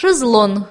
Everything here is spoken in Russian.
Шезлон.